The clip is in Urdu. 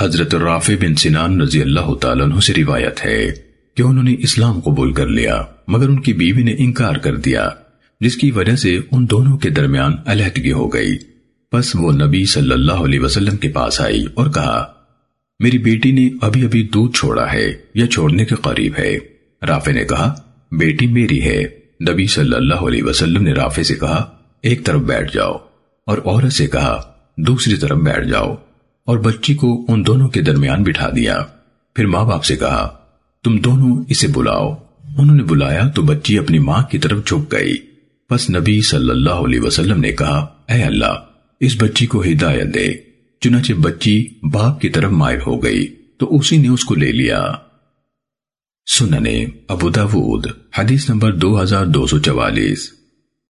حضرت رافع بن سنان رضی اللہ تعالیٰ عنہ سے روایت ہے کہ انہوں نے اسلام قبول کر لیا، مگر ان کی بیوی نے انکار کر دیا، جس کی وجہ سے ان دونوں کے درمیان علیحدگی ہو گئی۔ پس وہ نبی صلی اللہ علیہ وسلم کے پاس آئی اور کہا، میری بیٹی نے ابھی ابھی دودھ چھوڑا ہے یا چھوڑنے کے قریب ہے؟ رافع نے کہا، بیٹی میری ہے۔ نبی صلی اللہ علیہ وسلم نے رافع سے کہا، ایک طرف بیٹھ جاؤ۔ اور عورت سے کہا، دوسری طرف بیٹھ جاؤ۔ اور بچی کو ان دونوں کے درمیان بٹھا دیا۔ پھر ماں باپ سے کہا، تم دونوں اسے بلاؤ۔ انہوں نے بلایا تو بچی اپنی ماں کی طرف جھک گئی۔ پس نبی صلی اللہ علیہ وسلم نے کہا، اے اللہ، اس بچی کو ہدایت دے۔ چنانچہ بچی باپ کی طرف مائل ہو گئی تو اسی نے اس کو لے لیا۔ سننے ابو داود، حدیث نمبر دو ہزار دو سو چوالیس۔